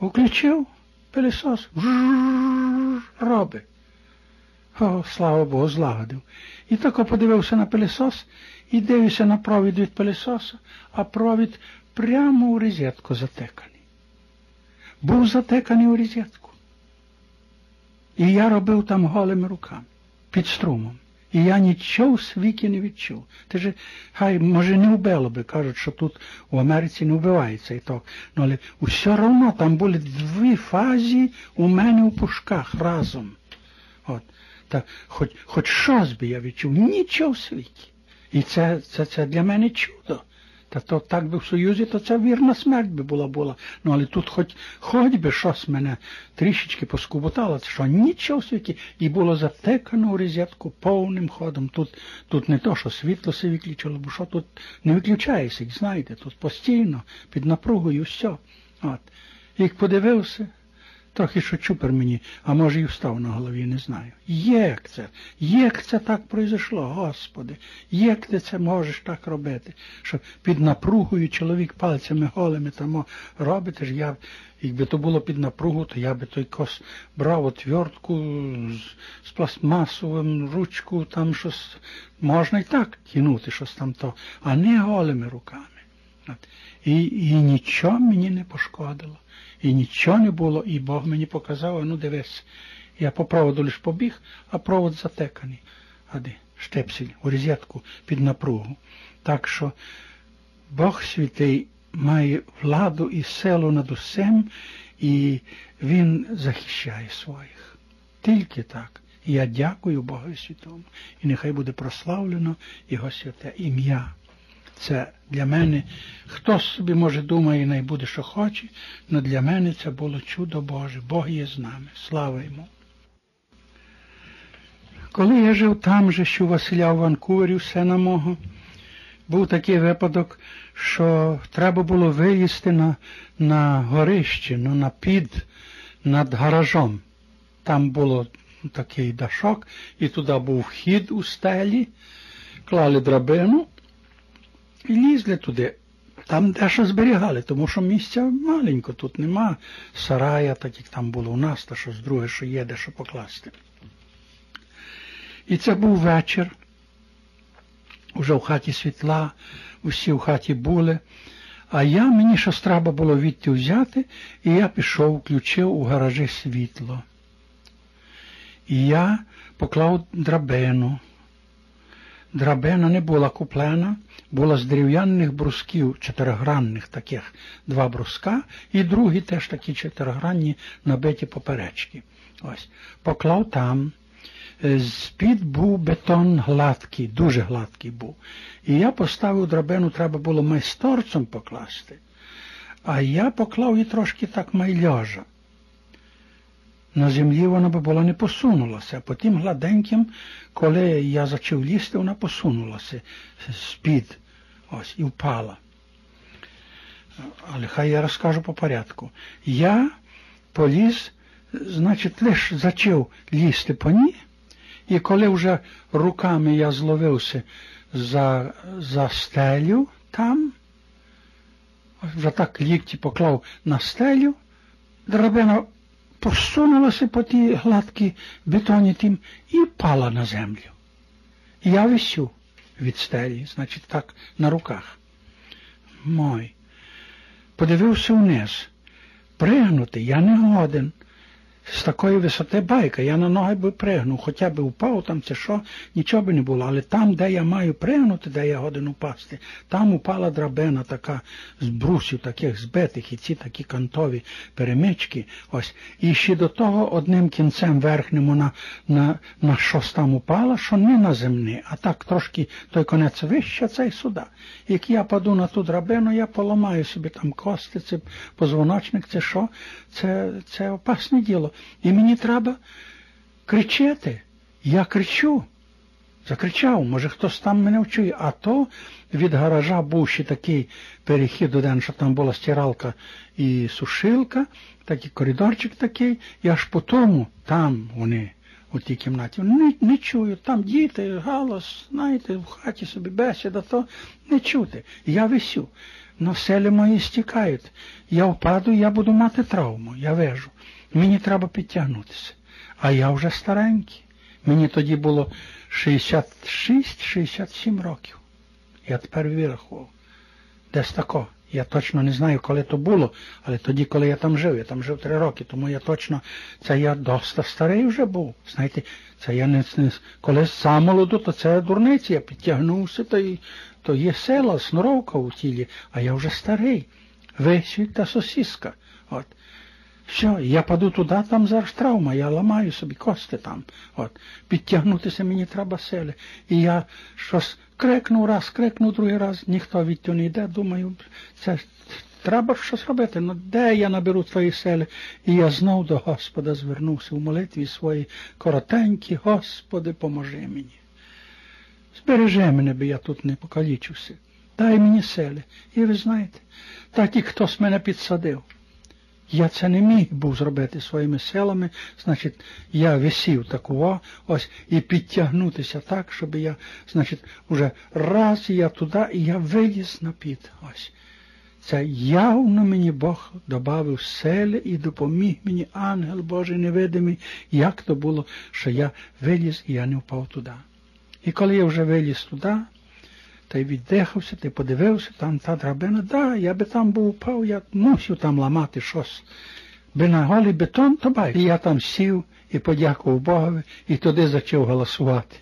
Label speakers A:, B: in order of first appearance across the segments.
A: Включив пилісос, робить. О, слава Богу, злагодив. І тако подивився на пилісос і дивився на провід від пилісоса, а провід прямо у розетку затеканий. Був затеканий у розетку. І я робив там голими руками, під струмом. І я нічого в світі не відчув. Ти ж, хай, може, не вбило би, кажуть, що тут у Америці не вбивається і так. Ну, але все одно там були дві фази у мене у пушках разом. От. Та хоч хоч щось би я відчув, нічого в світі. І це це, це для мене чудо. Та то так би в Союзі, то це вірна смерть би була була. Ну але тут хоч хоч би щось мене трішечки поскуботало, що нічого в світі. І було затекано у розетку повним ходом. Тут тут не то, що світло се виключило, бо що тут не виключається, знаєте, тут постійно, під напругою все. От. Як подивився, Трохи що чупер мені, а може і встав на голові, не знаю. Як це? Як це так пройшло, Господи? Як ти це можеш так робити? Що під напругою чоловік пальцями голими там робить, ж я, якби то було під напругу, то я би той кос брав отвертку з, з пластмасовим ручку, там щось можна і так кинути, щось там то, а не голими руками. І, І нічого мені не пошкодило. І нічого не було, і Бог мені показав, ну дивись, я по проводу лиш побіг, а провод затеканий. Ади, штепсель, у розетку під напругу. Так що Бог святий має владу і силу над усім, і Він захищає своїх. Тільки так. Я дякую Богу Святому. І нехай буде прославлено Його святе ім'я. Це для мене, хто собі, може, думає, не буде, що хоче, але для мене це було чудо Боже. Бог є з нами. Слава йому. Коли я жив там же, що Василя в Ванкувері, все на мого, був такий випадок, що треба було виїсти на на горище, ну, на під над гаражом. Там було такий дашок, і туди був вхід у стелі, клали драбину і лізли туди. Там дещо зберігали, тому що місця маленько, тут нема сарая, так як там було у нас, та щось друге, що є, де що покласти. І це був вечір. Уже в хаті світла, усі в хаті були. А я мені щось треба було відти взяти, і я пішов, включив у гаражі світло. І я поклав драбину. Драбина не була куплена, була з дерев'яних брусків чотиригранних таких два бруска, і другі теж такі чотиригранні набиті поперечки. Ось. Поклав там. Е, з-під був бетон гладкий, дуже гладкий був. І я поставив драбину, треба було майсторцем покласти. А я поклав її трошки так майльожа на землі вона би була не посунулася, а потім гладеньким, коли я почав лізти, вона посунулася з-під і впала. Але хай я розкажу по порядку. Я поліз, значить, лише зачав лізти по ній, і коли вже руками я зловився за за стелю там, вже так лікті поклав на стелю, драбина посунулася по тій гладкій бетоні тим і пала на землю. Я висю від стелі, значить, так, на руках. Мой. Подивився вниз. Пригнути я не годен з такої висоти байка. Я на ноги би пригнув, хоча б упав там, це що, нічого би не було. Але там, де я маю пригнути, де я годен упасти, там упала драбина така з брусів таких збитих, і ці такі кантові перемички. Ось. І ще до того одним кінцем верхнім на, на, на щось там упала, що не на землі, а так трошки той конець вище, цей сюди. Як я паду на ту драбину, я поламаю собі там кости, це позвоночник, це що? Це, це опасне діло. І мені треба кричати. Я кричу. Закричав, може хтось там мене вчує, а то від гаража був ще такий перехід один, що там була стиралка і сушилка, такий коридорчик такий, і аж по тому там вони у тій кімнаті. Не, не чую, там діти, галас, знаєте, в хаті собі бесіда, то не чути. Я висю. но селі мої стікають. Я впаду, я буду мати травму, я вежу. Мені треба підтягнутися. А я вже старенький. Мені тоді було 66-67 років. Я тепер вирахував. Десь тако. Я точно не знаю, коли то було, але тоді, коли я там жив, я там жив три роки, тому я точно, це я доста старий вже був. Знаєте, це я не, не коли сам молоду, то це дурниці, я підтягнувся, то, і, то є сила, сноровка у тілі, а я вже старий. Висвіт та сосіска. От. Все, я паду туди, там зараз травма, я ламаю собі кости там. От. Підтягнутися мені треба сили. І я щось крикнув раз, крикнув другий раз, ніхто від не йде, думаю, це треба щось робити. Ну де я наберу твої сили? І я знов до Господа звернувся в молитві своїй коротенькі, Господи, поможи мені. Збережи мене, би я тут не покалічився. Дай мені сили. І ви знаєте, так і хтось мене підсадив. Я це не міг був зробити своїми силами, значить, я висів такого, ось, і підтягнутися так, щоб я, значить, уже раз я туди, і я виліз на під. Ось. Це явно мені Бог додав сили і допоміг мені, ангел Божий невидимий, як то було, що я виліз і я не впав туди. І коли я вже виліз туди, та й віддихався, й подивився, там та драбина, да, я би там був упав, я мусив там ламати щось. Би на голий бетон, то бай. І я там сів і подякував Богові, і туди почав голосувати.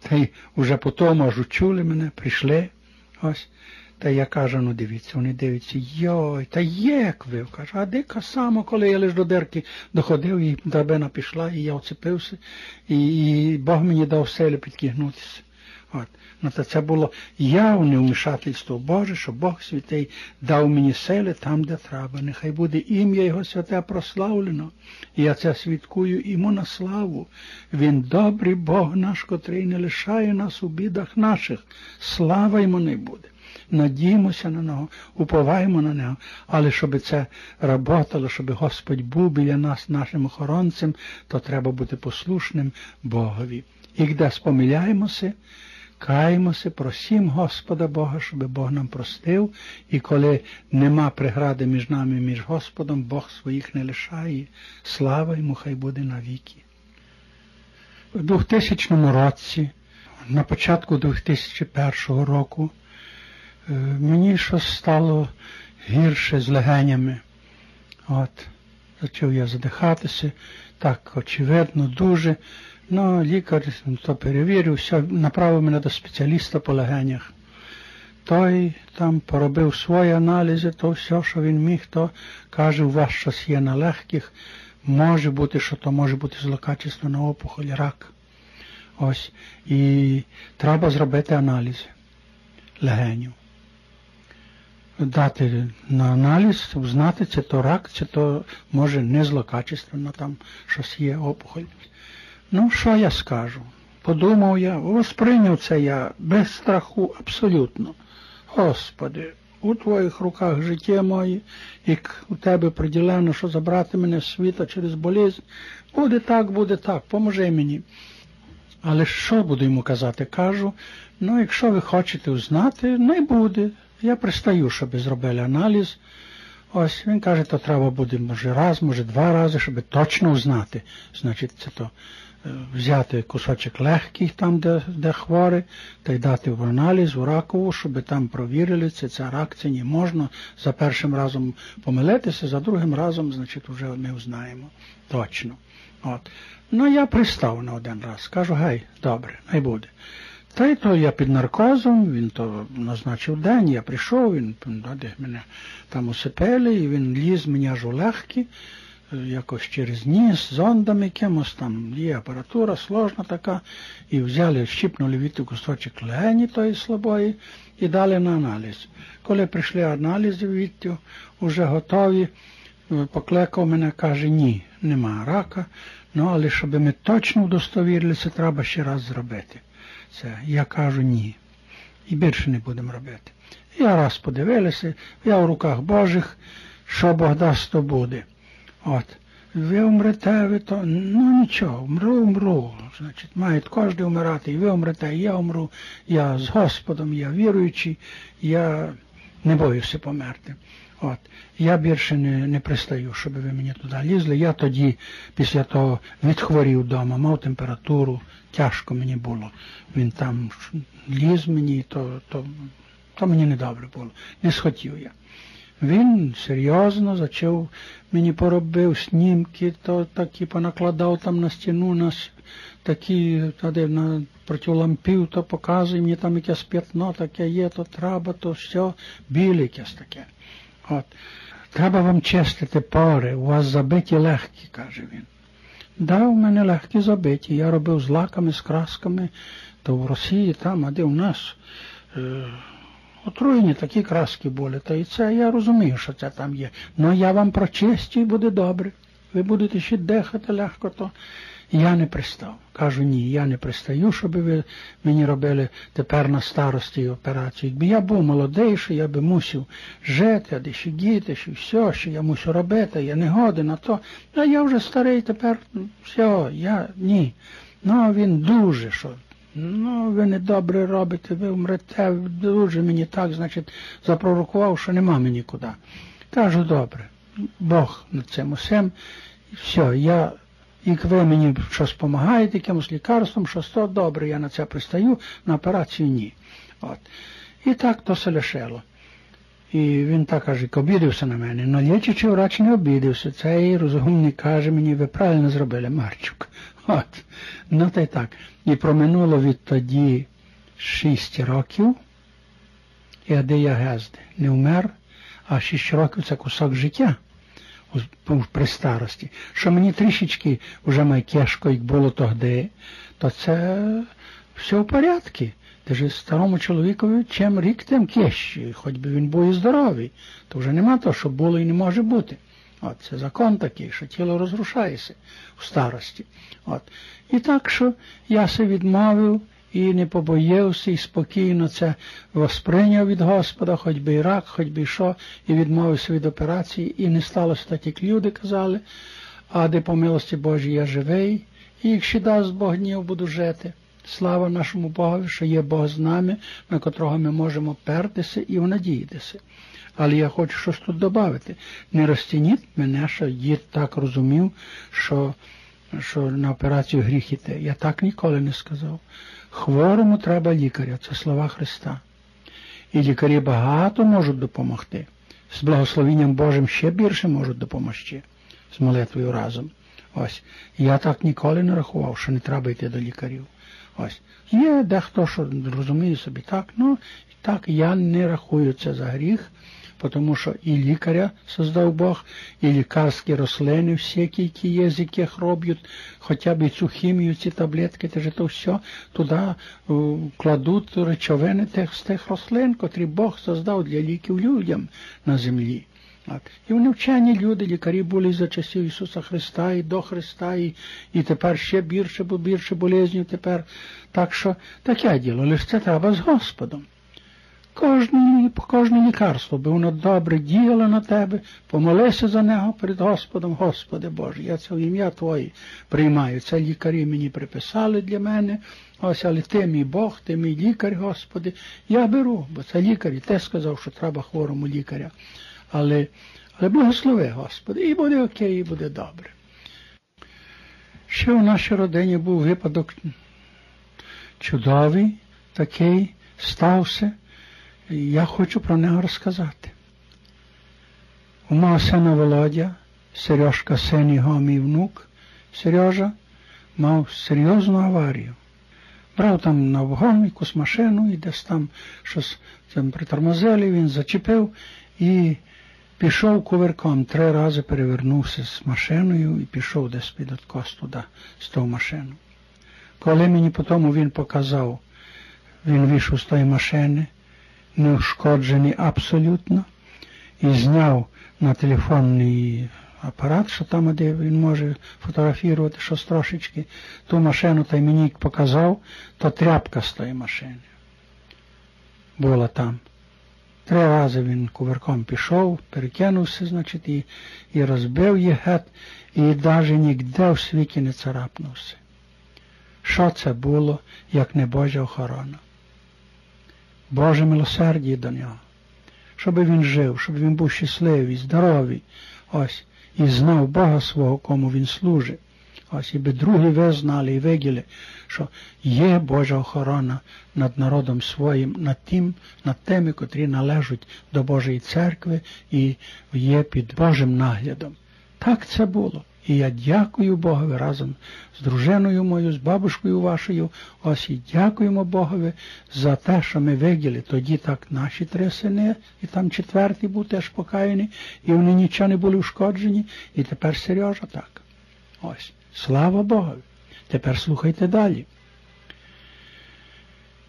A: Та й уже потім аж учули мене, прийшли. ось. Та я кажу, ну дивіться, вони дивляться, йой, та як ви? Кажу, а дика само, коли я лиш до дерки доходив, і драбина пішла, і я оцепився, і, і Бог мені дав селю підкигнутися. От. Ну, то це було явне вмішательство Боже, що Бог святий дав мені сили там, де треба. Нехай буде ім'я Його святе прославлено. Я це свідкую йому на славу. Він добрий Бог наш, котрий не лишає нас у бідах наших. Слава йому не буде. Надіємося на нього, уповаємо на нього, але щоб це работало, щоб Господь був біля нас, нашим охоронцем, то треба бути послушним Богові. І де спомиляємося, Каємося, просім Господа Бога, щоб Бог нам простив, і коли нема прегради між нами між Господом, Бог своїх не лишає. Слава йому хай буде навіки. У 2000 році, на початку 2001 року, е, мені щось стало гірше з легенями. От, Почав я задихатися, так очевидно, дуже. Ну, лікар то перевірив, все, направив мене до спеціаліста по легенях. Той там поробив свої аналізи, то все, що він міг, то каже, у вас щось є на легких, може бути, що то може бути злокачественна опухоль, рак. Ось. І треба зробити аналізи легенів. Дати на аналіз, знати, чи то рак, чи то може не злокачественно там щось є опухоль. Ну, що я скажу? Подумав я, восприйняв це я без страху абсолютно. Господи, у твоїх руках життя моє, як у тебе приділено, що забрати мене з світа через болізнь. Буде так, буде так, поможи мені. Але що буду йому казати? Кажу, ну, якщо ви хочете узнати, не буде. Я пристаю, щоб зробили аналіз. Ось він каже, то треба буде, може, раз, може, два рази, щоб точно узнати. Значить, це то взяти кусочок легких там, де де хворий, та й дати в аналіз, у ракову, щоб там провірили, це ця рак, це не можна за першим разом помилитися, за другим разом, значить, вже ми узнаємо точно. От. Ну, я пристав на один раз, кажу, гей, добре, не буде. Та й то я під наркозом, він то назначив день, я прийшов, він де мене там усипели, і він ліз мені аж у легкі якось через ніс, зондом якимось, там є апаратура сложна така, і взяли, щіпнули від кусочок легені тої слабої і дали на аналіз. Коли прийшли аналізи відтю, вже готові, покликав мене, каже, ні, нема рака, ну але щоб ми точно удостовірилися, треба ще раз зробити. Це я кажу ні. І більше не будемо робити. Я раз подивилися, я в руках Божих, що Бог дасть, то буде. От. Ви умрете, ви то, ну нічого, умру, умру. Значить, має кожен умирати, і ви умрете, і я умру, я з Господом, я віруючий, я не боюся померти. От. Я більше не не пристаю, щоб ви мені туди лізли. Я тоді, після того, відхворів вдома, мав температуру, тяжко мені було. Він там ліз мені, то, то, то мені не добре було. Не схотів я. Він серйозно зачав мені поробив снімки, то такі понакладав там на стіну нас такі на проти лампів, то показує мені там якесь п'ятно таке є, то треба, то все, біле якесь таке. От. Треба вам чистити пори, у вас забиті легкі, каже він. Да, у мене легкі забиті. Я робив з лаками, з красками, то в Росії там, а де у нас. Е Отруєні такі краски були, та і це я розумію, що це там є. Ну я вам прочистю і буде добре. Ви будете ще дихати легко, то я не пристав. Кажу, ні, я не пристаю, щоб ви мені робили тепер на старості операцію. Якби я був молодейший, я би мусив жити, а ще діти, що все, що я мусив робити, я не годен на то. А я вже старий тепер, все, я ні. Ну він дуже що. Ну, ви не добре робите, ви вмрете, дуже мені так, значить, запророкував, що нема мені куди. Кажу, добре, Бог над цим усім. Все, я, як ви мені щось допомагаєте, якимось лікарством, щось то добре, я на це пристаю, на операцію ні. От. І так то се лишило. І він так каже, обідався на мене. Но лічачий врач не обідався. Цей розумний каже мені, ви правильно зробили, Марчук. От. Ну та й так. І проминуло відтоді шість років, і де я гезди. Не вмер, а шість років це кусок життя при старості. Що мені трішечки вже майкешко, як було тоді, то це все в порядку. Даже старому чоловікові чим рік, тим кещі, хоч би він був і здоровий, то вже нема того, що було і не може бути. От, Це закон такий, що тіло розрушається в старості. От. І так, що я се відмовив і не побоявся, і спокійно це восприйняв від Господа, хоч би і рак, хоч би і що, і відмовився від операції, і не сталося так, як люди казали, а де по милості Божій я живий, і якщо дасть Бог днів, буду жити. Слава нашому Богові, що є Бог з нами, на котрого ми можемо пертися і надіятися. Але я хочу щось тут додати. Не розтяніть мене, що дід так розумів, що що на операцію гріх іде. Я так ніколи не сказав. Хворому треба лікаря, це слова Христа. І лікарі багато можуть допомогти. З благословенням Божим ще більше можуть допомогти, з молитвою разом. Ось. Я так ніколи не рахував, що не треба йти до лікарів. Ось. Є дехто, що розуміє собі так, ну так я не рахую це за гріх тому що і лікаря создав Бог, і лікарські рослини, всі, які є, з яких роблять, хоча б і цю хімію, ці таблетки, те ж то все, туди кладуть речовини тих, з тих рослин, котрі Бог создав для ліків людям на землі. І вони вчені люди, лікарі були за часів Ісуса Христа і до Христа, і і тепер ще більше, бо більше болезнів тепер. Так що таке діло, лише це треба з Господом. Кожне, кожне лікарство, би воно добре діяло на тебе, помолися за нього перед Господом, Господи Боже, я це в ім'я Твоє приймаю. Це лікарі мені приписали для мене. Ось, але ти мій Бог, ти мій лікар, Господи, я беру, бо це лікар, і ти сказав, що треба хворому лікаря. Але але благослови, Господи, і буде окей, і буде добре. Ще в нашій родині був випадок чудовий, такий стався я хочу про нього розказати. У мого сина Володя, Сережка син його мій внук, Сережа мав серйозну аварію. Брав там на вогонь якусь машину і десь там щось там притормозили, він зачепив і пішов кувирком. Три рази перевернувся з машиною і пішов десь під откос туди, з того машину. Коли мені потім він показав, він вийшов з тої машини неушкоджений абсолютно, і зняв на телефонний апарат, що там, де він може фотографувати щось трошечки, ту машину та й мені показав, то тряпка з тої машини. Була там. Три рази він кувырком пішов, перекинувся, значить, і і розбив її гет, і навіть ніде в світі не царапнувся. Що це було, як не Божа охорона? Боже милосердя до нього. щоб він жив, щоб він був щасливий, здоровий, ось, і знав Бога свого, кому він служить. Ось і би другі ви знали і виділи, що є Божа охорона над народом своїм, над тим, над тими, котрі належать до Божої церкви і є під Божим наглядом. Так це було. І я дякую Богові разом з дружиною моєю, з бабушкою вашою. Ось і дякуємо Богові за те, що ми виділи. Тоді так наші три сини, і там четвертий був теж покаяний, і вони нічого не були ушкоджені. І тепер Сережа так. Ось. Слава Богові. Тепер слухайте далі.